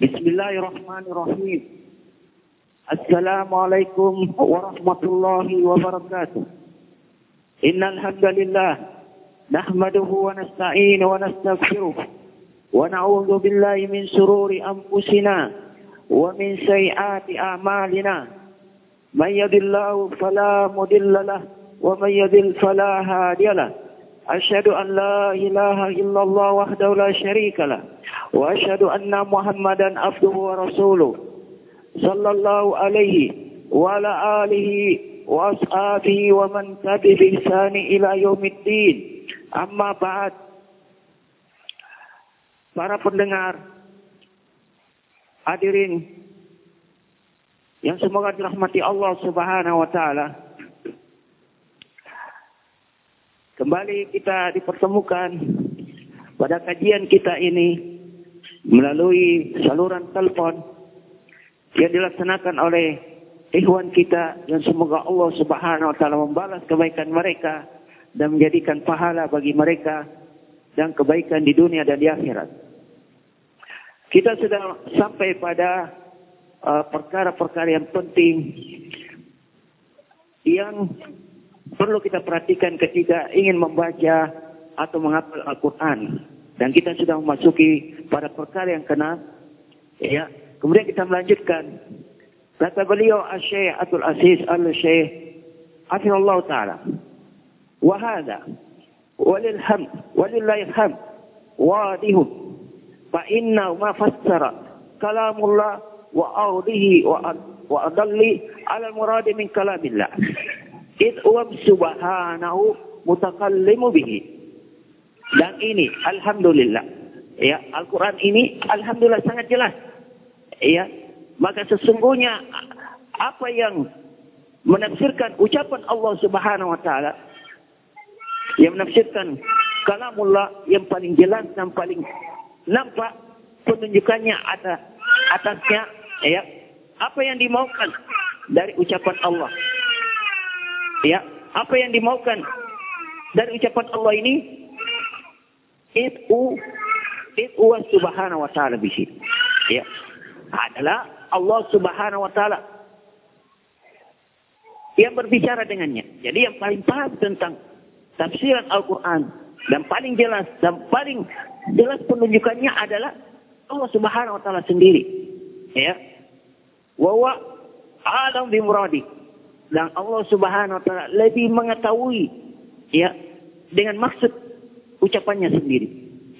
بسم الله الرحمن الرحيم. السلام عليكم ورحمة الله وبركاته. إن الحمد لله نحمده ونستعين ونستغفره ونعوذ بالله من شرور أنفسنا ومن سيئات أعمالنا. من يد الله فلا مضل له ومن يضل فلا هادي له. أشهد أن لا إله إلا الله وحده لا شريك له. وأشهد أن محمدا عبده ورسوله صلى الله عليه وعلى آله وأصحابه ومن تبع بإحسان إلى يوم الدين أما بعد para pendengar hadirin yang semoga dirahmati Allah Subhanahu wa taala Kembali kita dipertemukan pada kajian kita ini melalui saluran telepon yang dilaksanakan oleh ikhwan kita yang semoga Allah Subhanahu wa taala membalas kebaikan mereka dan menjadikan pahala bagi mereka dan kebaikan di dunia dan di akhirat. Kita sudah sampai pada uh, perkara-perkara uh, yang penting yang perlu kita perhatikan ketika ingin membaca atau menghafal Al-Quran. Dan kita sudah memasuki pada perkara yang kena. Ya. Kemudian kita melanjutkan. Kata beliau Al-Syeikh Atul Aziz Al-Syeikh Allah Ta'ala. Wahada. Walilham. Walillahilham. Wadihun. Fa'inna ma fassara. Kalamullah wa ardihi wa adalli ala muradi min kalamillah. Id subhanahu mutakallimu bihi. Dan ini alhamdulillah. Ya, Al-Qur'an ini alhamdulillah sangat jelas. Ya. Maka sesungguhnya apa yang menafsirkan ucapan Allah Subhanahu wa taala yang menafsirkan kalamullah yang paling jelas dan paling nampak penunjukannya ada atasnya ya apa yang dimaukan dari ucapan Allah Ya, apa yang dimaukan dari ucapan Allah ini itu itu subhanahu wa ta'ala bisi. Ya. Adalah Allah subhanahu wa ta'ala yang berbicara dengannya. Jadi yang paling paham tentang tafsiran Al-Quran dan paling jelas dan paling jelas penunjukannya adalah Allah Subhanahu wa taala sendiri. Ya. Wa wa alam bi muradi dan Allah Subhanahu wa taala lebih mengetahui ya dengan maksud ucapannya sendiri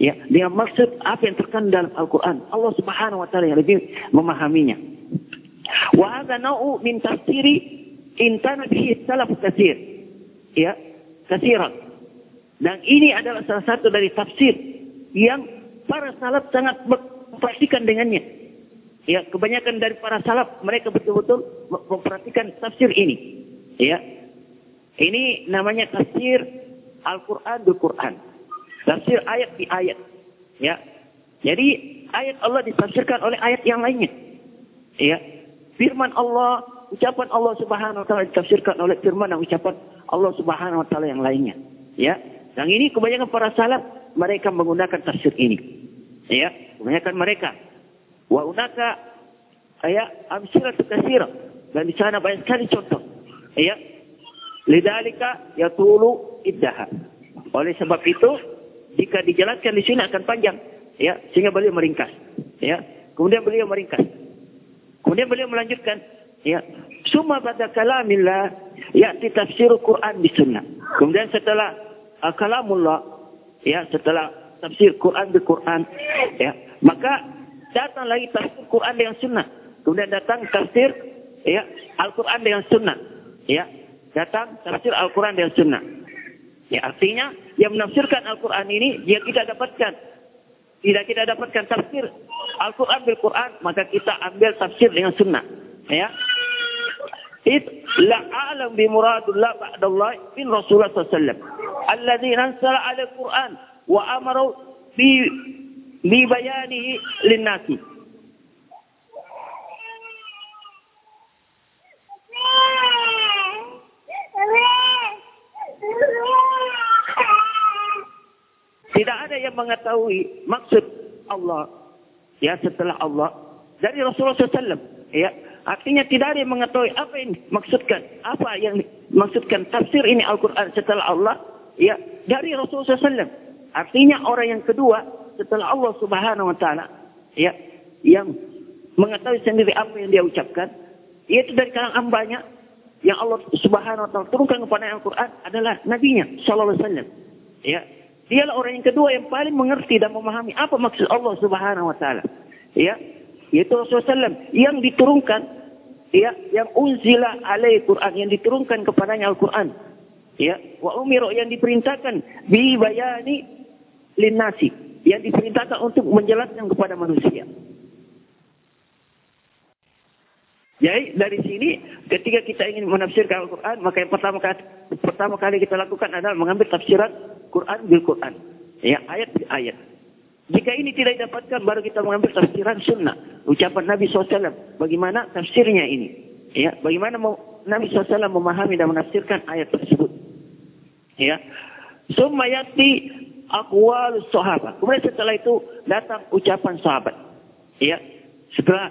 ya dengan maksud apa yang terkandung dalam Al-Qur'an Allah Subhanahu wa taala yang lebih memahaminya wa nau'u min tafsiri bihi salaf katsir ya katsiran dan ini adalah salah satu dari tafsir yang para salaf sangat memperhatikan dengannya Ya, kebanyakan dari para salaf mereka betul-betul memperhatikan tafsir ini. Ya. Ini namanya tafsir Al-Qur'an bil Qur'an. Tafsir ayat di ayat. Ya. Jadi ayat Allah ditafsirkan oleh ayat yang lainnya. Ya. Firman Allah, ucapan Allah Subhanahu wa taala ditafsirkan oleh firman dan ucapan Allah Subhanahu wa taala yang lainnya. Ya. Dan ini kebanyakan para salaf mereka menggunakan tafsir ini. Ya, kebanyakan mereka Wa unaka ya amsilah katsira dan di sana banyak sekali contoh. Ya. Lidzalika yatulu iddaha. Oleh sebab itu jika dijelaskan di sini akan panjang ya sehingga beliau meringkas ya kemudian beliau meringkas kemudian beliau melanjutkan ya summa pada kalamillah ya tafsir Quran di sunnah kemudian setelah uh, kalamullah ya setelah tafsir Quran di Quran ya maka datang lagi tafsir Quran dengan sunnah. Kemudian datang tafsir ya Al-Quran dengan sunnah. Ya, datang tafsir Al-Quran dengan sunnah. Ya, artinya yang menafsirkan Al-Quran ini dia tidak dapatkan tidak kita dapatkan tafsir Al-Quran bil Quran maka kita ambil tafsir dengan sunnah. Ya. It la alam bi muradullah ba'dallah bin Rasulullah sallallahu wasallam. Alladzi nazzala al-Quran wa amara bi libayanihi linnasi. Mengetahui maksud Allah ya setelah Allah dari Rasulullah SAW. Ya, artinya tidak ada yang mengetahui apa yang maksudkan, apa yang maksudkan tafsir ini Al-Quran setelah Allah. Ya, dari Rasulullah SAW. Artinya orang yang kedua setelah Allah Subhanahu Wa Taala, ya, yang mengetahui sendiri apa yang dia ucapkan, yaitu dari kalangan hambanya yang Allah Subhanahu Wa Taala turunkan kepada Al-Quran adalah nabinya Sallallahu Alaihi Wasallam. Ya, dialah orang yang kedua yang paling mengerti dan memahami apa maksud Allah Subhanahu Wa Taala. Ya, yaitu Rasulullah SAW yang diturunkan ya yang unzila alai Quran yang diturunkan kepadanya Al-Quran. Ya. Wa umiru yang diperintahkan bi bayani linnasi. Yang diperintahkan untuk menjelaskan kepada manusia. Jadi dari sini ketika kita ingin menafsirkan Al-Quran maka yang pertama kali, pertama kali kita lakukan adalah mengambil tafsiran Quran bil Quran ya ayat bil ayat jika ini tidak didapatkan, baru kita mengambil tafsiran sunnah. Ucapan Nabi SAW. Bagaimana tafsirnya ini? Ya, bagaimana Nabi SAW memahami dan menafsirkan ayat tersebut. Ya. Summa yati akwal sahabat. Kemudian setelah itu datang ucapan sahabat. Ya. Setelah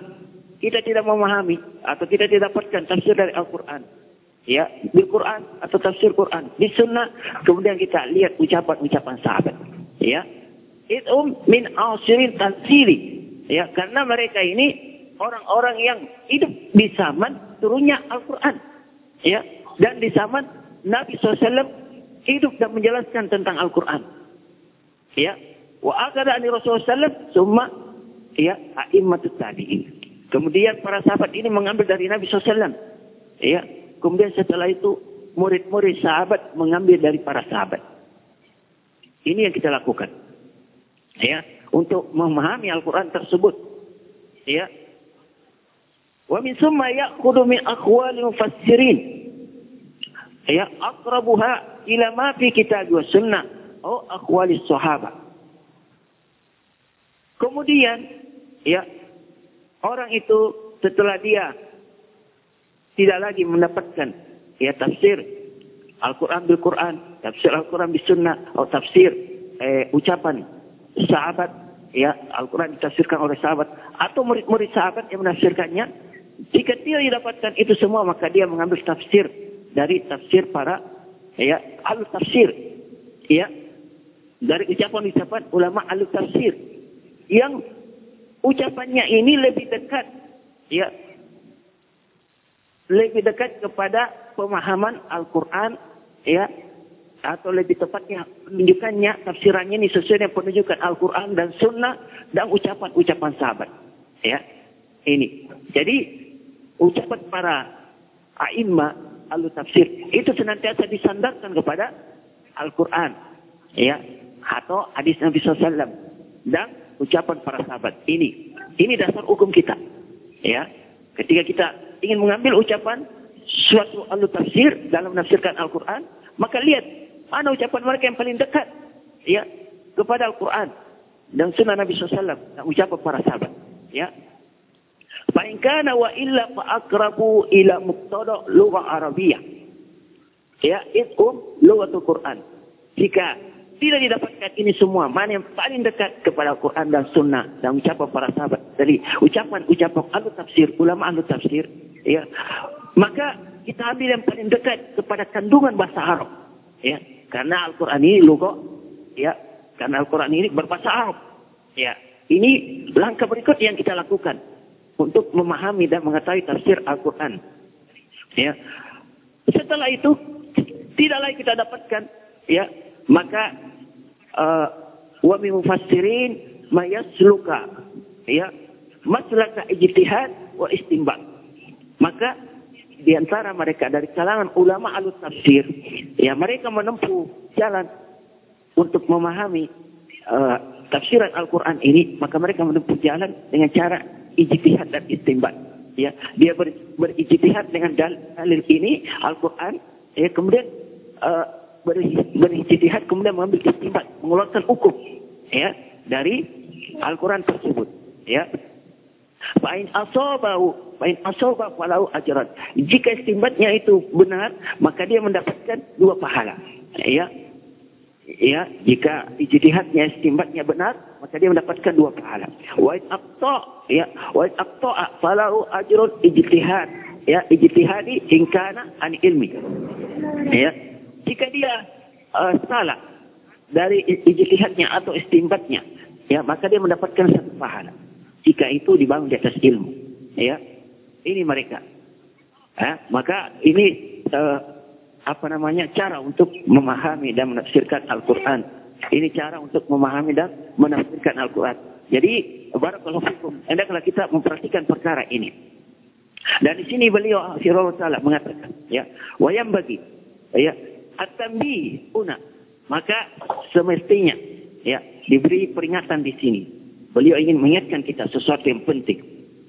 kita tidak memahami atau kita tidak dapatkan tafsir dari Al-Quran. Ya, di Quran atau tafsir Quran. Di sunnah, kemudian kita lihat ucapan-ucapan sahabat. Ya, It'um min asirin tansili. Ya, karena mereka ini orang-orang yang hidup di zaman turunnya Al-Quran. Ya, dan di zaman Nabi SAW hidup dan menjelaskan tentang Al-Quran. Ya, wa akada ani Rasulullah SAW summa ya a'immatut tabi'in. Kemudian para sahabat ini mengambil dari Nabi SAW. Ya, kemudian setelah itu murid-murid sahabat mengambil dari para sahabat. Ini yang kita lakukan. Ya untuk memahami Al-Qur'an tersebut. Ya. Wa min summa ya'khudhu min aqwali mufassirin. Ya aqrabuha ila ma fi kitab wa sunnah. Atau aqwali sahabat. Kemudian ya orang itu setelah dia tidak lagi mendapatkan ya tafsir Al-Quran bil Quran, tafsir Al-Quran bis Sunnah, atau tafsir eh, ucapan sahabat ya Al-Quran ditafsirkan oleh sahabat atau murid-murid sahabat yang menafsirkannya jika tidak didapatkan itu semua maka dia mengambil tafsir dari tafsir para ya al tafsir ya dari ucapan-ucapan ulama al tafsir yang ucapannya ini lebih dekat ya lebih dekat kepada pemahaman Al-Quran ya atau lebih tepatnya penunjukannya tafsirannya ini sesuai dengan penunjukan Al-Quran dan Sunnah dan ucapan-ucapan sahabat. Ya, ini. Jadi ucapan para aima al tafsir itu senantiasa disandarkan kepada Al-Quran, ya, atau hadis Nabi SAW dan ucapan para sahabat. Ini, ini dasar hukum kita. Ya, ketika kita ingin mengambil ucapan suatu al tafsir dalam menafsirkan Al-Quran, maka lihat Mana ucapan mereka yang paling dekat ya kepada Al-Quran dan sunnah Nabi SAW dan ucapan para sahabat. Ya. Fa'in kana wa illa fa'akrabu ila muqtada lughah Arabiyah. Ya, itu lughatul Quran. Jika tidak didapatkan ini semua, mana yang paling dekat kepada Al-Quran dan Sunnah dan ucapan para sahabat. Jadi ucapan-ucapan ahlu tafsir, ulama ahlu tafsir, ya, maka kita ambil yang paling dekat kepada kandungan bahasa Arab. Ya, karena Al-Quran ini logo, ya, karena Al-Quran ini berbahasa Arab. Ya, ini langkah berikut yang kita lakukan untuk memahami dan mengetahui tafsir Al-Quran. Ya, setelah itu tidak lagi kita dapatkan, ya, maka uh, wa min mufassirin mayasluka, ya, maslaka ijtihad wa istinbat. Maka di antara mereka dari kalangan ulama alus tafsir, ya mereka menempuh jalan untuk memahami uh, tafsiran Al-Quran ini, maka mereka menempuh jalan dengan cara ijtihad dan istimbat. Ya, dia ber, berijtihad dengan dalil ini Al-Quran, ya kemudian uh, ber, berijtihad kemudian mengambil istimbat, mengeluarkan hukum, ya dari Al-Quran tersebut. Ya, Fa'in asobahu, fa'in asobah walau ajaran. Jika istimbatnya itu benar, maka dia mendapatkan dua pahala. Ya, ya jika ijtihadnya istimbatnya benar maka dia mendapatkan dua pahala. Wa aqta ya. Wa aqta falahu ajrun ijtihad. Ya ijtihadi in kana an ilmi. Ya. Jika dia uh, salah dari ijtihadnya atau istimbatnya ya maka dia mendapatkan satu pahala jika itu dibangun di atas ilmu. Ya. Ini mereka. Ya, maka ini uh, apa namanya cara untuk memahami dan menafsirkan Al-Qur'an. Ini cara untuk memahami dan menafsirkan Al-Qur'an. Jadi barakallahu fikum hendaklah kita memperhatikan perkara ini. Dan di sini beliau Firdaus Taala mengatakan ya wayam bagi ya at-tanbih una. Maka semestinya ya diberi peringatan di sini. Beliau ingin mengingatkan kita sesuatu yang penting.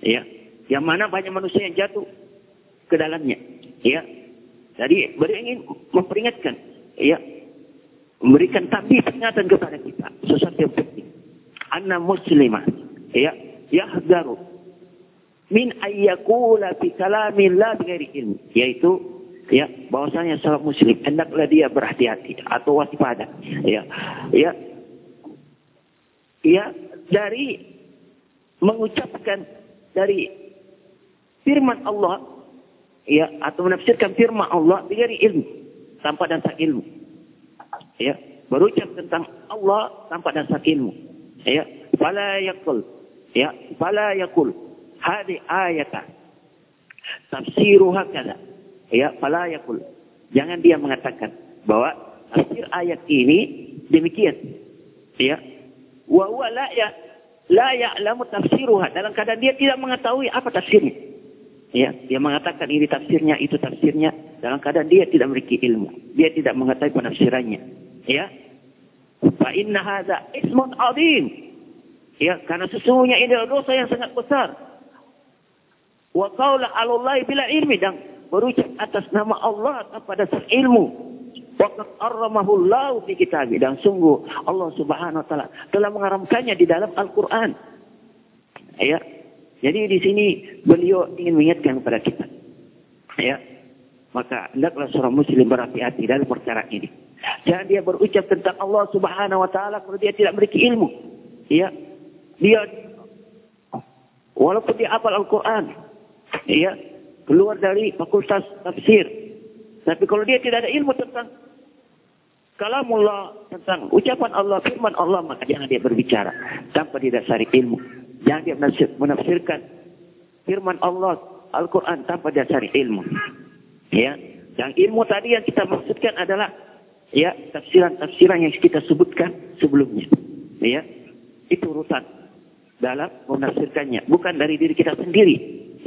Ya. Yang mana banyak manusia yang jatuh ke dalamnya. Ya. Jadi beliau ingin memperingatkan. Ya. Memberikan tabi peringatan kepada kita. Sesuatu yang penting. Anna muslimah. Ya. Yahdaru. Min ayyakula fi kalamillah bighairi ilmi. Yaitu ya bahwasanya seorang muslim hendaklah dia berhati-hati atau waspada ya ya ya dari mengucapkan dari firman Allah ya atau menafsirkan firman Allah dari ilmu tanpa dasar ilmu ya berucap tentang Allah tanpa dasar ilmu ya fala yakul ya fala yakul hadi ayata tafsiruha kada Ya, fala yakul. Jangan dia mengatakan bahwa tafsir ayat ini demikian. Ya. Wa huwa la ya la ya'lamu tafsiruha dalam keadaan dia tidak mengetahui apa tafsirnya. Ya, dia mengatakan ini tafsirnya, itu tafsirnya dalam keadaan dia tidak memiliki ilmu. Dia tidak mengetahui penafsirannya. Ya. Fa inna hadza ismun azim. Ya, karena sesungguhnya ini adalah dosa yang sangat besar. Wa qaula 'alallahi bila ilmi dan berucap atas nama Allah tanpa dasar ilmu. Waqad arramahullahu fi kitab dan sungguh Allah Subhanahu wa taala telah mengharamkannya di dalam Al-Qur'an. Ya. Jadi di sini beliau ingin mengingatkan kepada kita. Ya. Maka hendaklah seorang muslim berhati-hati dalam perkara ini. Jangan dia berucap tentang Allah Subhanahu wa taala kalau dia tidak memiliki ilmu. Ya. Dia walaupun dia hafal Al-Qur'an, ya, keluar dari fakultas tafsir. Tapi kalau dia tidak ada ilmu tentang kalamullah, tentang ucapan Allah, firman Allah, maka jangan dia berbicara tanpa didasari ilmu. Jangan dia menafsirkan firman Allah, Al-Quran tanpa didasari ilmu. Ya, yang ilmu tadi yang kita maksudkan adalah ya tafsiran-tafsiran yang kita sebutkan sebelumnya. Ya, itu urutan dalam menafsirkannya, bukan dari diri kita sendiri.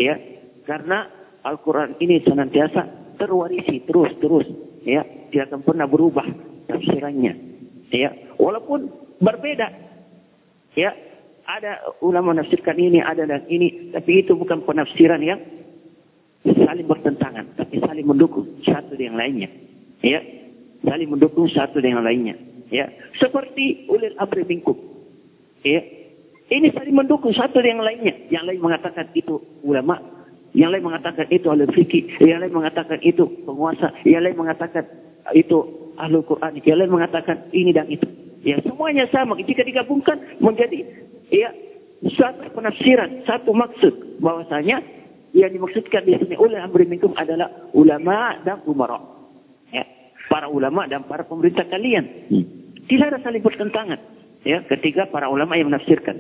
Ya, karena Al-Quran ini senantiasa terwarisi terus-terus. Ya, tidak akan pernah berubah tafsirannya. Ya, walaupun berbeda. Ya, ada ulama menafsirkan ini, ada dan ini, tapi itu bukan penafsiran yang saling bertentangan, tapi saling mendukung satu dengan lainnya. Ya, saling mendukung satu dengan lainnya. Ya, seperti ulil amri minkum. Ya, ini saling mendukung satu dengan lainnya. Yang lain mengatakan itu ulama, yang lain mengatakan itu ahli fikih, yang lain mengatakan itu penguasa, yang lain mengatakan itu ahli Quran, yang lain mengatakan ini dan itu. Ya semuanya sama. Jika digabungkan menjadi ya satu penafsiran, satu maksud bahwasanya yang dimaksudkan di sini oleh amri minkum adalah ulama dan umara. Ya, para ulama dan para pemerintah kalian. Tidak ada saling bertentangan. Ya, ketika para ulama yang menafsirkan.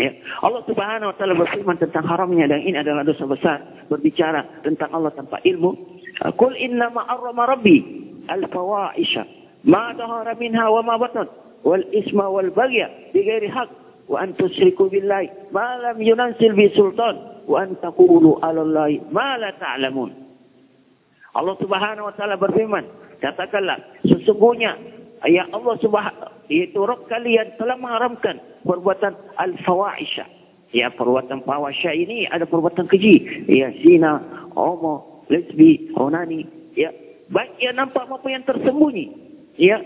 Ya. Allah Subhanahu wa taala berfirman tentang haramnya dan ini adalah dosa besar berbicara tentang Allah tanpa ilmu. Qul inna ma arrama rabbi al-fawahisha ma dhahara minha wa ma batan wal isma wal baghya bighairi haqq wa an tusyriku billahi ma lam yunzil bi sultan wa an taqulu 'ala allahi ma la ta'lamun. Allah Subhanahu wa taala berfirman, katakanlah sesungguhnya ya Allah Subhanahu yaitu Rabb kalian telah mengharamkan perbuatan al-fawahisha. Ya, perbuatan fawasya ini ada perbuatan keji. Ya, zina, homo, lesbi, onani. Ya, baik yang nampak maupun yang tersembunyi. Ya,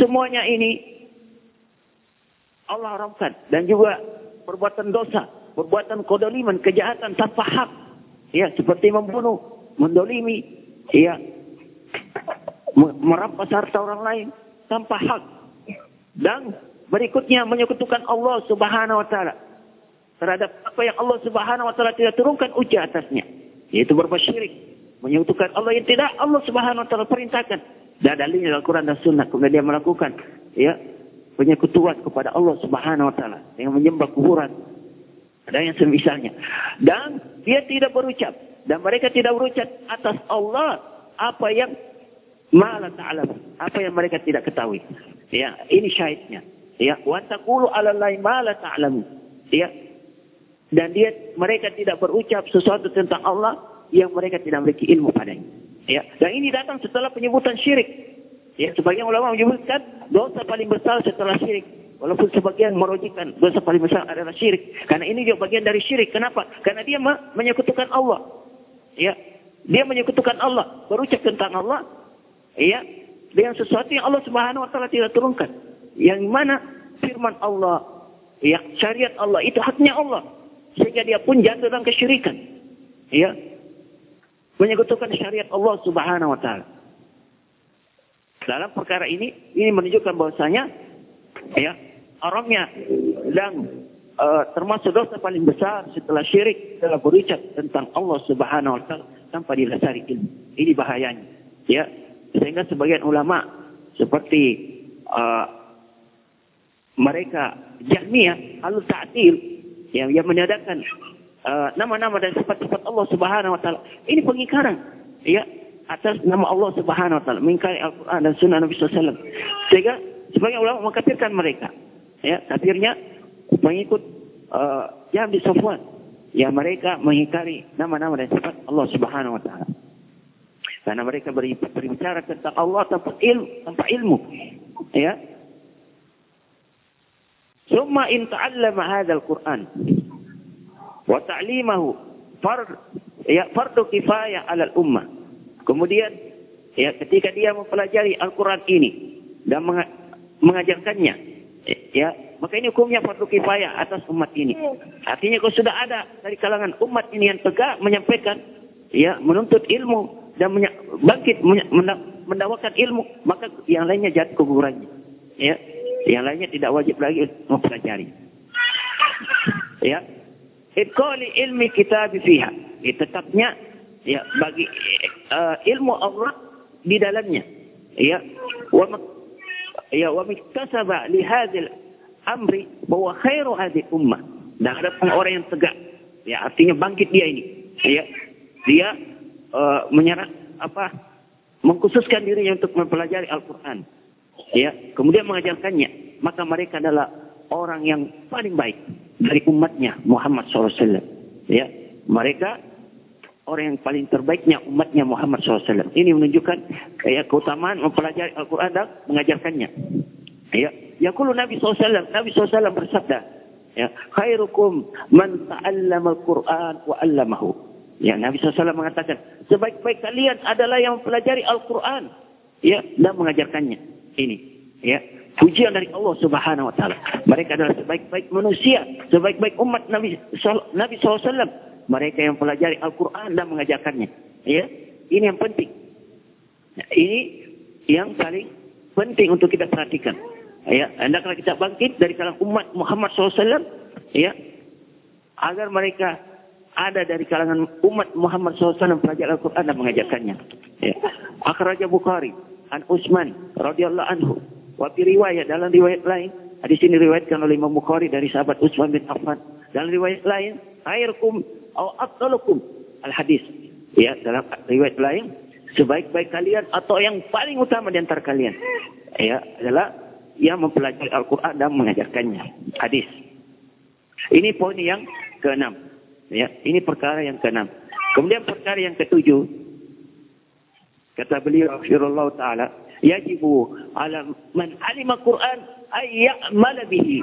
semuanya ini Allah haramkan. Dan juga perbuatan dosa, perbuatan kodoliman, kejahatan tanpa hak. Ya, seperti membunuh, mendolimi, ya, merampas harta orang lain tanpa hak. Dan berikutnya menyekutukan Allah Subhanahu wa taala terhadap apa yang Allah Subhanahu wa taala tidak turunkan uji atasnya, yaitu berbuat syirik, menyekutukan Allah yang tidak Allah Subhanahu wa taala perintahkan. Dan dalilnya Al-Quran dan Sunnah kemudian dia melakukan ya penyekutuan kepada Allah Subhanahu wa taala dengan menyembah kuburan dan yang semisalnya. Dan dia tidak berucap dan mereka tidak berucap atas Allah apa yang malah ta'lam, apa yang mereka tidak ketahui. Ya, ini syahidnya. Ya, wa taqulu 'ala Allahi ma la ta'lamu. Ya. Dan dia mereka tidak berucap sesuatu tentang Allah yang mereka tidak memiliki ilmu padanya. Ya, dan ini datang setelah penyebutan syirik. Ya, sebagian ulama menyebutkan dosa paling besar setelah syirik. Walaupun sebagian merojikan dosa paling besar adalah syirik. Karena ini juga bagian dari syirik. Kenapa? Karena dia menyekutukan Allah. Ya, dia menyekutukan Allah, berucap tentang Allah. Ya, dengan sesuatu yang Allah Subhanahu wa taala tidak turunkan. Yang mana firman Allah, ya, syariat Allah itu haknya Allah. Sehingga dia pun jatuh dalam kesyirikan. Ya, menyekutukan syariat Allah Subhanahu wa taala. Dalam perkara ini ini menunjukkan bahwasanya ya haramnya dan uh, termasuk dosa paling besar setelah syirik adalah berucap tentang Allah Subhanahu wa taala tanpa didasari ilmu. Ini bahayanya. Ya, sehingga sebagian ulama seperti uh, mereka Jahmiyah al-Ta'til yang yang meniadakan Eh, nama-nama uh, dan sifat-sifat Allah Subhanahu wa taala. Ini pengingkaran ya atas nama Allah Subhanahu wa taala, mengingkari Al-Qur'an dan sunnah Nabi SAW. Sehingga sebagian ulama mengkafirkan mereka. Ya, kafirnya pengikut uh, yang di. Ya mereka mengingkari nama-nama dan sifat Allah Subhanahu wa taala. Karena mereka berbicara tentang Allah tanpa ilmu, tanpa ilmu. Ya. Summa in ta'allama hadzal Qur'an wa ta'limahu fard ya fardu kifayah 'ala ummah. Kemudian ya ketika dia mempelajari Al-Qur'an ini dan mengajarkannya ya maka ini hukumnya fardu kifayah atas umat ini. Artinya kalau sudah ada dari kalangan umat ini yang tegak menyampaikan ya menuntut ilmu dan bangkit mendakwakan ilmu maka yang lainnya jatuh kuburannya. Ya, yang lainnya tidak wajib lagi mempelajari. Ya, Ikoli ilmi kitab fiha. Ya, tetapnya ya bagi uh, ilmu Allah di dalamnya. Ya, wa ya wa miktasaba li hadzal amri bahwa khairu hadhihi ummah. Dan ada orang yang tegak. Ya, artinya bangkit dia ini. Ya. Dia uh, menyerah apa? mengkhususkan dirinya untuk mempelajari Al-Qur'an. Ya, kemudian mengajarkannya, maka mereka adalah orang yang paling baik dari umatnya Muhammad SAW. Ya, mereka orang yang paling terbaiknya umatnya Muhammad SAW. Ini menunjukkan kayak keutamaan mempelajari Al-Quran dan mengajarkannya. Ya, yaqulu Nabi SAW, Nabi SAW bersabda, ya, khairukum man ta'allama Al-Quran wa 'allamahu. Ya, Nabi SAW mengatakan, sebaik-baik kalian adalah yang mempelajari Al-Quran, ya, dan mengajarkannya. Ini, ya, pujian dari Allah Subhanahu wa taala. Mereka adalah sebaik-baik manusia, sebaik-baik umat Nabi Nabi SAW. Mereka yang pelajari Al-Qur'an dan mengajarkannya. Ya, ini yang penting. Ini yang paling penting untuk kita perhatikan. Ya, hendaklah kita bangkit dari kalangan umat Muhammad SAW, ya, agar mereka ada dari kalangan umat Muhammad SAW belajar Al-Quran dan mengajarkannya. Ya. Akhraja Bukhari, An Utsman radhiyallahu anhu Wafi riwayat dalam riwayat lain, hadis ini riwayatkan oleh Imam Bukhari dari sahabat Utsman bin Affan. Dalam riwayat lain, khairukum atau afdalukum al hadis. Ya, dalam riwayat lain, sebaik-baik kalian atau yang paling utama di antara kalian. Ya, adalah yang mempelajari Al-Quran dan mengajarkannya. Hadis. Ini poin yang keenam. Ya, ini perkara yang keenam. Kemudian perkara yang ketujuh. Kata beliau, Firullah Ta'ala yajibu ala man alima Quran ay ya'mal bihi.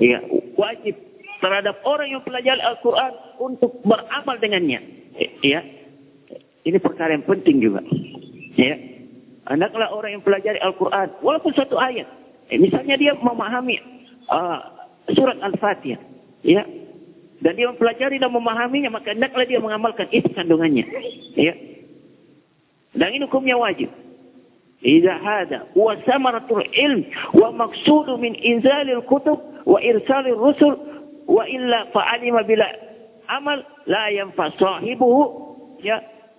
Ya, wajib terhadap orang yang pelajari Al-Quran untuk beramal dengannya. Ya. Ini perkara yang penting juga. Ya. Hendaklah orang yang pelajari Al-Quran walaupun satu ayat. Eh, misalnya dia memahami uh, surat Al-Fatihah, ya. Dan dia mempelajari dan memahaminya, maka hendaklah dia mengamalkan isi kandungannya. Ya. Dan ini hukumnya wajib. إذا هذا هو ثمرة العلم ومقصود من إنزال الكتب وإرسال الرسل وإلا فعلم بلا عمل لا ينفع صاحبه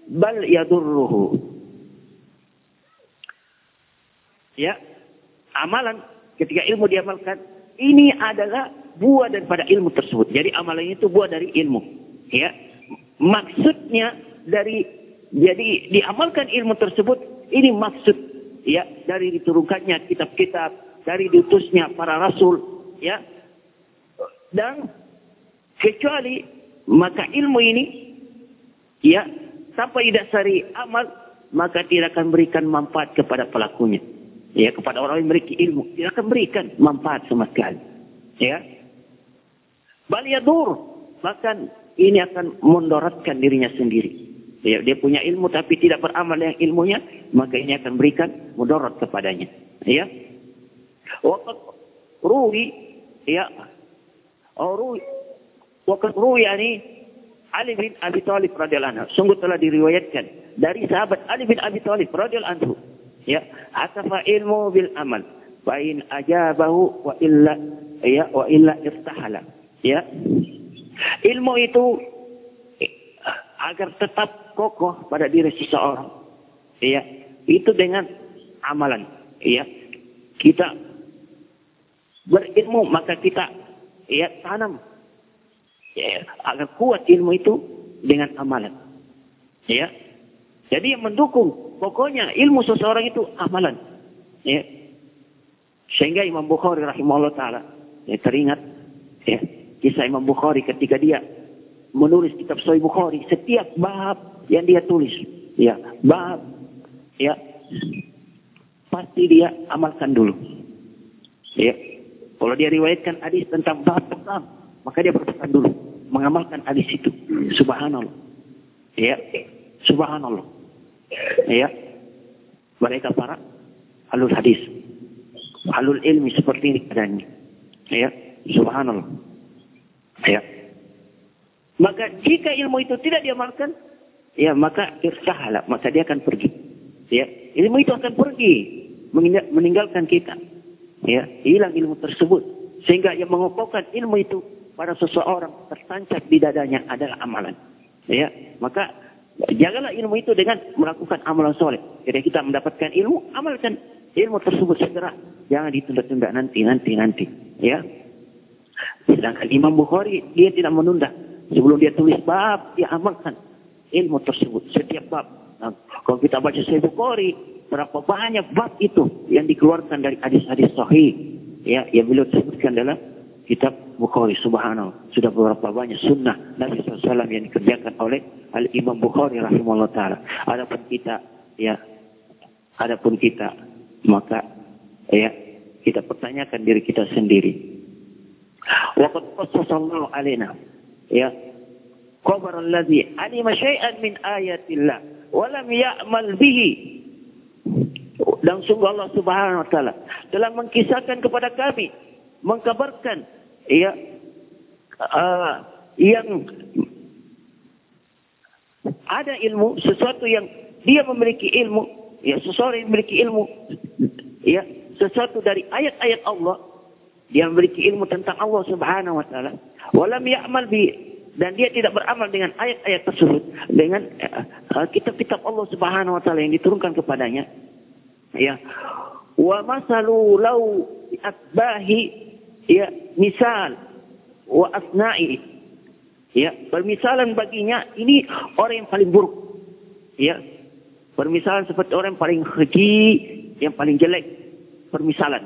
بل يضره ya amalan ketika ilmu diamalkan ini adalah buah daripada ilmu tersebut jadi amalan itu buah dari ilmu ya maksudnya dari jadi diamalkan ilmu tersebut ini maksud ya dari diturunkannya kitab-kitab dari diutusnya para rasul ya. Dan kecuali maka ilmu ini ya tanpa didasari amal maka tidak akan berikan manfaat kepada pelakunya. Ya kepada orang yang memiliki ilmu tidak akan berikan manfaat sama sekali ya. Bal bahkan ini akan mendoratkan dirinya sendiri Ya, dia punya ilmu tapi tidak beramal dengan ilmunya, maka ini akan berikan mudarat kepadanya. Ya. Waqad ruwi ya. Oh, ruwi waqad ruwi yani Ali bin Abi Thalib radhiyallahu anhu. Sungguh telah diriwayatkan dari sahabat Ali bin Abi Thalib radhiyallahu anhu. Ya, atafa ilmu bil amal. Fa in ajabahu wa illa ya wa illa irtahala. Ya. Ilmu itu agar tetap kokoh pada diri seseorang. Ya, itu dengan amalan. Ya, kita berilmu maka kita ya tanam ya, agar kuat ilmu itu dengan amalan. Ya, jadi yang mendukung pokoknya ilmu seseorang itu amalan. Ya, sehingga Imam Bukhari rahimahullah taala ya, teringat ya, kisah Imam Bukhari ketika dia menulis kitab Sahih Bukhari setiap bab yang dia tulis. Ya, bab ya pasti dia amalkan dulu. Ya. Kalau dia riwayatkan hadis tentang bab pertama, maka dia berpesan dulu mengamalkan hadis itu. Subhanallah. Ya. Subhanallah. Ya. Mereka para alul hadis. Alul ilmi seperti ini adanya. Ya. Subhanallah. Ya. Maka jika ilmu itu tidak diamalkan, ya maka irsahala, maka dia akan pergi. Ya, ilmu itu akan pergi meninggalkan kita. Ya, hilang ilmu tersebut sehingga yang mengokohkan ilmu itu pada seseorang tertancap di dadanya adalah amalan. Ya, maka jagalah ilmu itu dengan melakukan amalan soleh. Jadi kita mendapatkan ilmu, amalkan ilmu tersebut segera. Jangan ditunda-tunda nanti, nanti, nanti. Ya. Sedangkan Imam Bukhari dia tidak menunda. Sebelum dia tulis bab, dia amalkan ilmu tersebut setiap bab. Nah, kalau kita baca Sahih Bukhari, berapa banyak bab itu yang dikeluarkan dari hadis-hadis sahih. Ya, yang beliau sebutkan dalam kitab Bukhari subhanahu. Sudah beberapa banyak sunnah Nabi SAW yang dikerjakan oleh Al-Imam Bukhari rahimahullah ta'ala. Adapun kita, ya, adapun kita, maka, ya, kita pertanyakan diri kita sendiri. Waqad qassasallahu alaina. Ya, khabar alladhi alima syai'an min ayatillah wa lam ya'mal bihi. Dan sungguh Allah Subhanahu wa taala telah mengkisahkan kepada kami mengkabarkan ya uh, yang ada ilmu sesuatu yang dia memiliki ilmu ya seseorang yang memiliki ilmu ya sesuatu dari ayat-ayat Allah dia memiliki ilmu tentang Allah Subhanahu wa taala. Walam ya'mal bi dan dia tidak beramal dengan ayat-ayat tersebut dengan uh, kitab-kitab Allah Subhanahu wa taala yang diturunkan kepadanya. Ya. Wa masalu lau asbahi ya misal wa asna'i. Ya permisalan baginya ini orang yang paling buruk. Ya. Permisalan seperti orang yang paling keji yang paling jelek. Permisalan.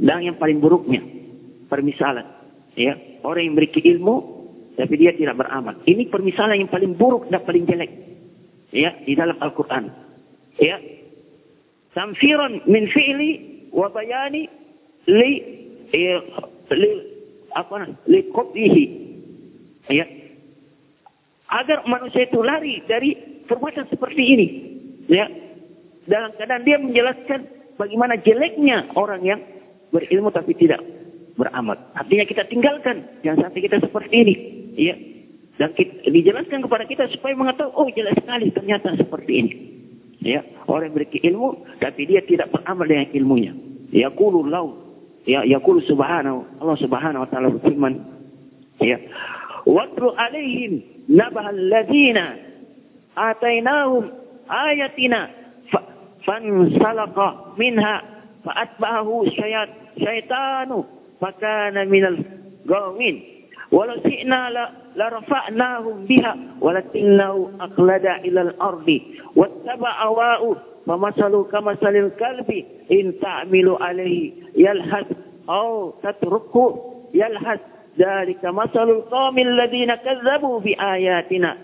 Dan yang paling buruknya permisalan ya orang yang memiliki ilmu tapi dia tidak beramal. Ini permisalan yang paling buruk dan paling jelek. Ya, di dalam Al-Qur'an. Ya. Tamfiran min fi'li wa bayani li ya, li apa li qadhihi. Ya. Agar manusia itu lari dari perbuatan seperti ini. Ya. Dalam keadaan dia menjelaskan bagaimana jeleknya orang yang berilmu tapi tidak beramal. Artinya kita tinggalkan jangan sampai kita seperti ini. Ya. Dan kita, dijelaskan kepada kita supaya mengetahui, oh jelas sekali ternyata seperti ini. Ya, orang memiliki ilmu tapi dia tidak beramal dengan ilmunya. Yaqulu lau ya yaqulu subhanahu Allah Subhanahu wa taala berfirman ya watlu alaihim nabah alladziina atainahum ayatina fansalaqa minha fa'atba'ahu syayat فكان من القومين ولو شئنا لرفعناه بها ولكنه أقلد إلى الأرض واتبع هواه فمثله كمثل الكلب إن تعمل عليه يلهث أو تتركه يلهث. ذلك مثل القوم الذين كذبوا بآياتنا.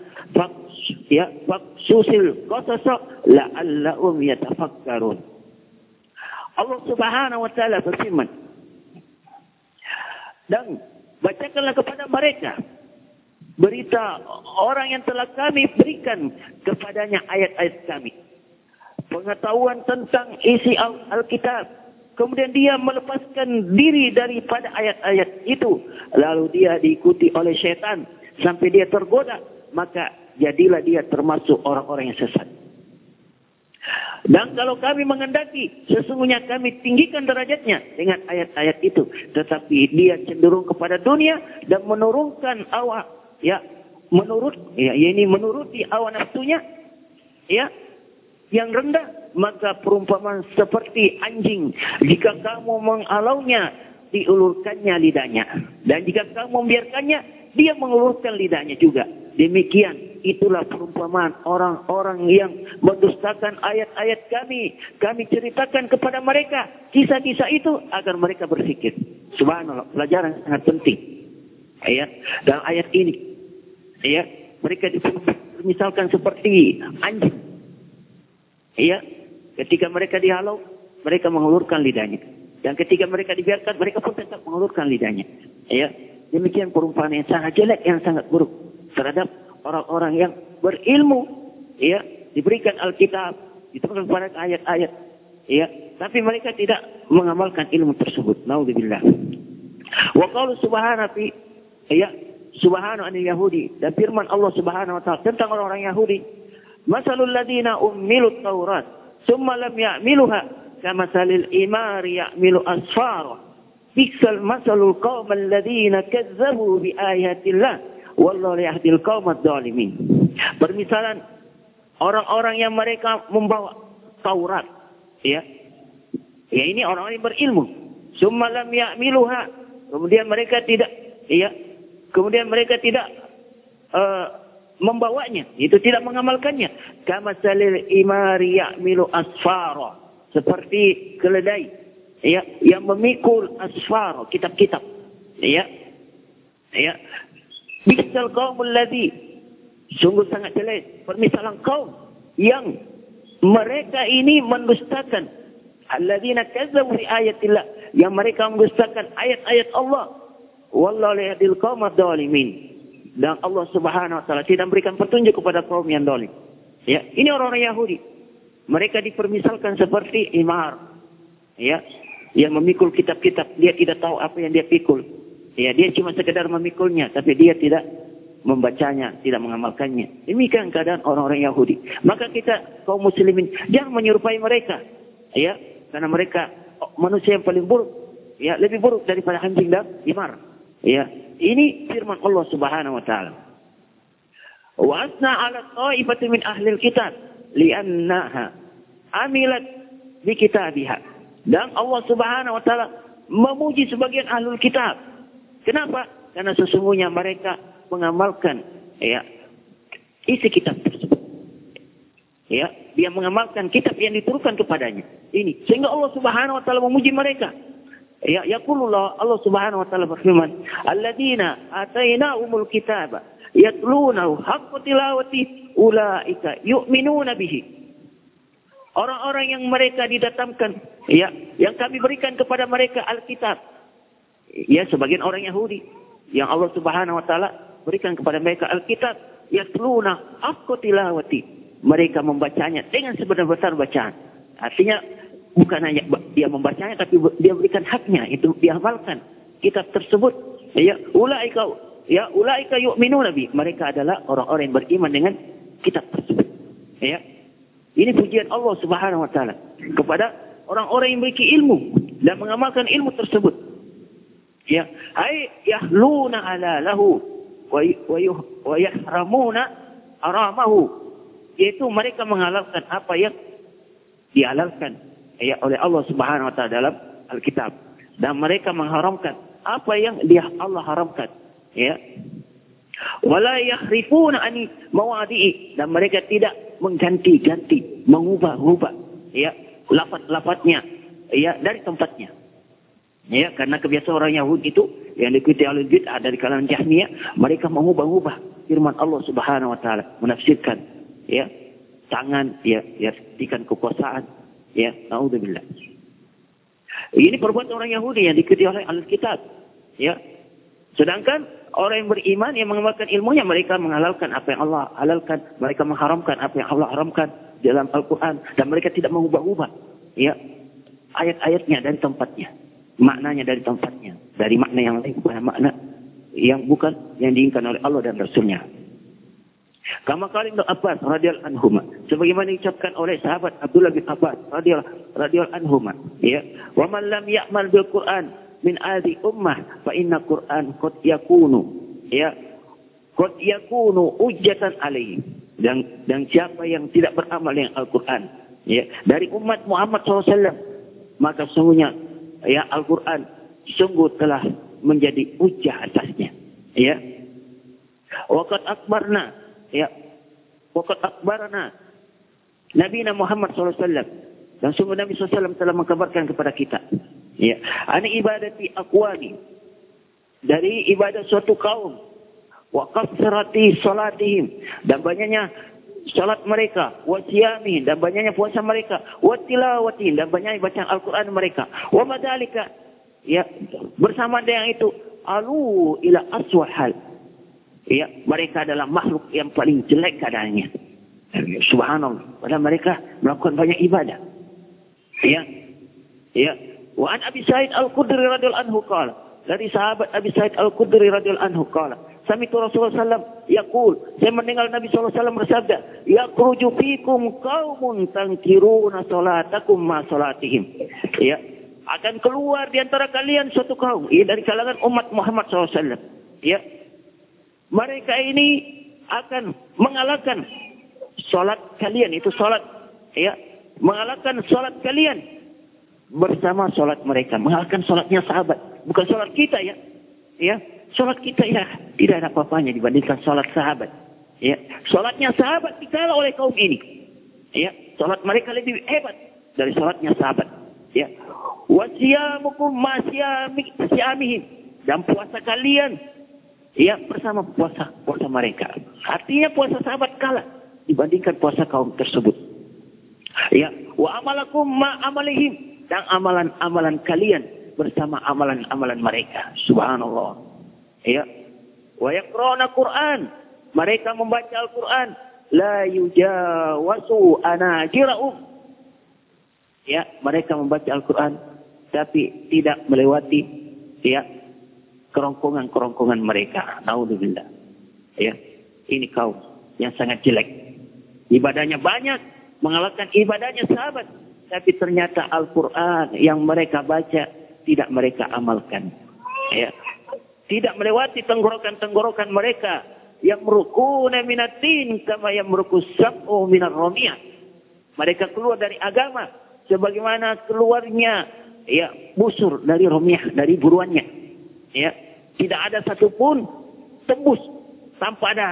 فاقصص القصص لعلهم يتفكرون. الله سبحانه وتعالى taala dan bacakanlah kepada mereka berita orang yang telah kami berikan kepadanya ayat-ayat kami pengetahuan tentang isi Alkitab. Kemudian dia melepaskan diri daripada ayat-ayat itu. Lalu dia diikuti oleh syaitan sampai dia tergoda. Maka jadilah dia termasuk orang-orang yang sesat. Dan kalau kami mengendaki, sesungguhnya kami tinggikan derajatnya dengan ayat-ayat itu. Tetapi dia cenderung kepada dunia dan menurunkan awak, ya, menurut, ya, ini menuruti awak nafsunya, ya, yang rendah. Maka perumpamaan seperti anjing jika kamu mengalaunya diulurkannya lidahnya. Dan jika kamu membiarkannya dia mengulurkan lidahnya juga. Demikian itulah perumpamaan orang-orang yang mendustakan ayat-ayat kami kami ceritakan kepada mereka kisah-kisah itu agar mereka berpikir subhanallah pelajaran sangat penting ayat dan ayat ini ya mereka misalkan seperti anjing Iya, ketika mereka dihalau, mereka mengulurkan lidahnya. Dan ketika mereka dibiarkan, mereka pun tetap mengulurkan lidahnya. Iya, demikian perumpamaan yang sangat jelek, yang sangat buruk terhadap orang-orang yang berilmu. Iya, diberikan Alkitab, ditemukan kepada ayat-ayat. Iya, tapi mereka tidak mengamalkan ilmu tersebut. Naudzubillah. Wa qalu subhanahu iya, subhanahu anil yahudi dan firman Allah Subhanahu wa taala tentang orang-orang Yahudi Masalul ladina ummilu Taurat summa lam ya'miluha kamasalil imar ya'milu asfara. Biksal masalul qaum alladhina kazzabu bi ayatillah wallahu yahdil dhalimin. Permisalan orang-orang yang mereka membawa Taurat ya. Ya ini orang-orang yang berilmu. Summa lam ya'miluha. Kemudian mereka tidak ya. Kemudian mereka tidak uh, membawanya, itu tidak mengamalkannya. Kama salil imari ya'milu asfara. Seperti keledai ya, yang memikul asfara, kitab-kitab. Ya. Ya. Bisal qaumul ladzi sungguh sangat jelek permisalan kaum yang mereka ini mendustakan alladzina kazzabu bi ayatillah yang mereka mendustakan ayat-ayat Allah wallahu la yahdil qaumadh dhalimin dan Allah Subhanahu wa taala tidak memberikan petunjuk kepada kaum yang dolim. Ya, ini orang-orang Yahudi. Mereka dipermisalkan seperti imar. Ya, yang memikul kitab-kitab, dia tidak tahu apa yang dia pikul. Ya, dia cuma sekedar memikulnya, tapi dia tidak membacanya, tidak mengamalkannya. Demikian keadaan orang-orang Yahudi. Maka kita kaum muslimin jangan menyerupai mereka. Ya, karena mereka manusia yang paling buruk. Ya, lebih buruk daripada anjing dan imar. Ya, ini firman Allah Subhanahu wa taala. Wa asna 'ala ta'ifati min ahli kitab li'annaha amilat bi kitabiha. Dan Allah Subhanahu wa taala memuji sebagian ahlul kitab. Kenapa? Karena sesungguhnya mereka mengamalkan ya isi kitab tersebut. Ya, dia mengamalkan kitab yang diturunkan kepadanya. Ini sehingga Allah Subhanahu wa taala memuji mereka. Ya, yaqulullah Allah Subhanahu wa taala berfirman, "Alladzina atainahumul kitaba yatlunahu haqqa tilawati ulaika yu'minuna bihi." Orang-orang yang mereka didatangkan, ya, yang kami berikan kepada mereka Alkitab. Ya, sebagian orang Yahudi yang Allah Subhanahu wa taala berikan kepada mereka Alkitab, yatluna haqqa tilawati. Mereka membacanya dengan sebenar-benar bacaan. Artinya bukan hanya dia membacanya tapi dia berikan haknya itu diamalkan kitab tersebut ya ulaika ya ulaika yu'minu nabi mereka adalah orang-orang yang beriman dengan kitab tersebut ya Ini pujian Allah Subhanahu wa taala kepada orang-orang yang memiliki ilmu dan mengamalkan ilmu tersebut. Ya, ai yahluna ala lahu wa yahramuna aramahu. Yaitu mereka menghalalkan apa yang dihalalkan ya oleh Allah Subhanahu wa taala dalam Alkitab. Dan mereka mengharamkan apa yang dia Allah haramkan ya. Wala yahrifuna ani mawadi'i. Dan mereka tidak mengganti-ganti mengubah-ubah ya lafaz-lafaznya ya dari tempatnya ya karena kebiasaan orang Yahudi itu yang diikuti oleh bid'ah dari kalangan Jahmiyah mereka mengubah-ubah firman Allah Subhanahu wa taala menafsirkan ya tangan ya ya ikan kekuasaan ya naudzubillah. Ini perbuatan orang Yahudi yang diikuti oleh Alkitab ya. Sedangkan orang yang beriman yang mengamalkan ilmunya mereka menghalalkan apa yang Allah halalkan mereka mengharamkan apa yang Allah haramkan dalam Al-Qur'an dan mereka tidak mengubah-ubah ya ayat-ayatnya dari tempatnya maknanya dari tempatnya dari makna yang lain bukan makna yang bukan yang diinginkan oleh Allah dan Rasulnya Kama kali Ibn Abbas radhiyallahu anhuma. Sebagaimana diucapkan oleh sahabat Abdullah bin Abbas radhiyallahu anhuma, ya. Wa man lam ya'mal bil Qur'an min adi ummah fa inna Qur'an qad yakunu ya qad yakunu ujjatan alaihi. Dan dan siapa yang tidak beramal dengan Al-Qur'an ya dari umat Muhammad SAW maka sungguhnya ya Al-Qur'an sungguh telah menjadi hujah atasnya. Ya. Waqat akbarna. Ya. Waqad akbarana Nabi Muhammad SAW dan sungguh Nabi SAW telah mengkabarkan kepada kita. Ya. Ani ibadati aqwani dari ibadah suatu kaum. Wa kasrati salatihim. Dan banyaknya salat mereka wa siyami dan banyaknya puasa mereka wa tilawati dan banyaknya bacaan Al-Qur'an mereka wa madalika ya bersama dengan itu alu ila aswahal ya mereka adalah makhluk yang paling jelek keadaannya. Subhanallah. Padahal mereka melakukan banyak ibadah. Ya. Ya. Wa an Abi Sa'id Al-Khudri radhiyallahu anhu qala. Dari sahabat Abi Sa'id Al-Khudri radhiyallahu anhu qala. Sami Rasulullah sallam yaqul, saya mendengar Nabi sallallahu alaihi wasallam bersabda, "Yakhruju fikum qaumun tankiruna salatakum ma salatihim." Ya, akan keluar di antara kalian suatu kaum ya, dari kalangan umat Muhammad SAW. Ya, mereka ini akan mengalahkan sholat kalian itu sholat ya mengalahkan sholat kalian bersama sholat mereka mengalahkan sholatnya sahabat bukan sholat kita ya. Ya sholat kita ya. Tidak ada apa-apanya dibandingkan sholat sahabat. Ya sholatnya sahabat dikalah oleh kaum ini. Ya sholat mereka lebih hebat dari sholatnya sahabat. Ya. Wasiyamukum masyamihim dan puasa kalian. Ya bersama puasa puasa mereka. Artinya puasa sahabat kalah dibandingkan puasa kaum tersebut. Ya, wa amalakum ma amalihim. Dan amalan-amalan kalian bersama amalan-amalan mereka. Subhanallah. Ya. Wa yaqra'una Qur'an. Mereka membaca Al-Qur'an la yujawasu anajirahum. Ya, mereka membaca Al-Qur'an tapi tidak melewati ya kerongkongan-kerongkongan mereka. Naudzubillah. Ya, ini kaum yang sangat jelek. Ibadahnya banyak, mengalahkan ibadahnya sahabat. Tapi ternyata Al-Quran yang mereka baca tidak mereka amalkan. Ya. Tidak melewati tenggorokan-tenggorokan mereka yang merukuna minatin kama yang merukus sab'u minar romiyah. Mereka keluar dari agama sebagaimana keluarnya ya busur dari romiyah, dari buruannya. Ya, tidak ada satupun tembus tanpa ada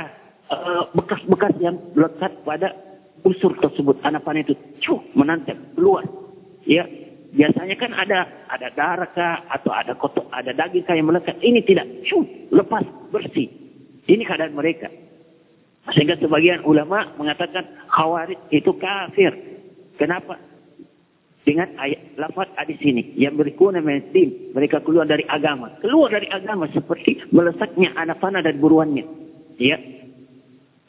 eh, bekas-bekas uh, yang lekat pada busur tersebut. Anak panah itu cuh menantang keluar. Ya, biasanya kan ada ada darah kah atau ada kotor, ada daging kah yang melekat. Ini tidak, cuh lepas bersih. Ini keadaan mereka. Sehingga sebagian ulama mengatakan khawarij itu kafir. Kenapa? dengan ayat lafaz hadis ini yang berikuna din mereka keluar dari agama keluar dari agama seperti melesatnya anak panah dan buruannya ya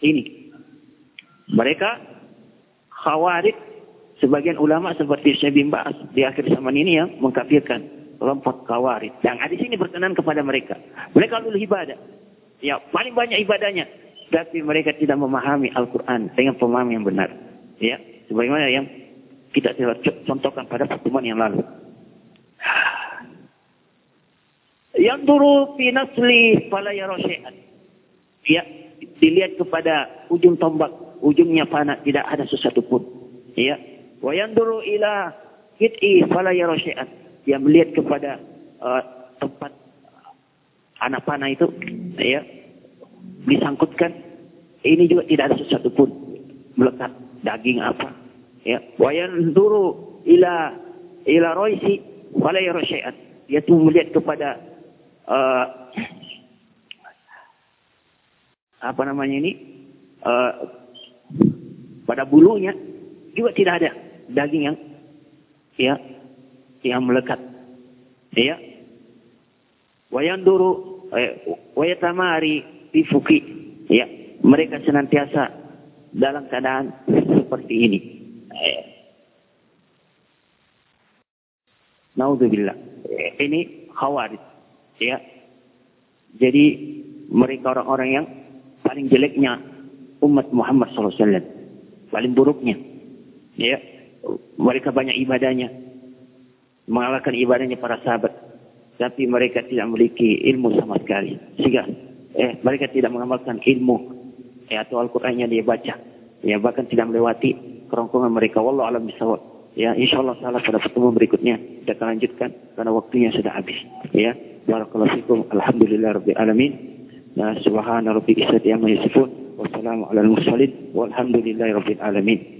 ini mereka khawarij sebagian ulama seperti Syekh bin Ba'as di akhir zaman ini yang mengkafirkan kelompok khawarij dan hadis ini berkenan kepada mereka mereka dulu ibadah ya paling banyak ibadahnya tapi mereka tidak memahami Al-Quran dengan pemahaman yang benar ya Sebagaimana yang kita telah contohkan pada pertemuan yang lalu. Yang dulu pinasli fala yara Ya, dilihat kepada ujung tombak, ujungnya panah, tidak ada sesuatu pun. Ya. Wa yanduru ila hit'i fala yara Dia melihat kepada uh, tempat anak panah itu, ya, disangkutkan. Ini juga tidak ada sesuatu pun melekat daging apa. Ya. Wa yanduru ila ila roisi fala yara Dia tuh melihat kepada uh, apa namanya ini uh, pada bulunya juga tidak ada daging yang ya yang melekat ya wayanduru eh, wayatamari bifuki ya mereka senantiasa dalam keadaan seperti ini eh. Naudzubillah ini khawarij ya jadi mereka orang-orang yang paling jeleknya umat Muhammad SAW. Paling buruknya. Ya. Mereka banyak ibadahnya. Mengalahkan ibadahnya para sahabat. Tapi mereka tidak memiliki ilmu sama sekali. Sehingga eh, mereka tidak mengamalkan ilmu. Eh, atau Al-Qurannya dia baca. Ya, bahkan tidak melewati kerongkongan mereka. Wallah alam bisawab. Ya, insyaAllah salah pada pertemuan berikutnya kita akan lanjutkan karena waktunya sudah habis. Ya, barakallahu fikum. Alhamdulillah rabbil alamin. Nah, subhana rabbika izzati amma yasifun. Wassalamu ala al-mursalin. Walhamdulillahi rabbil alamin.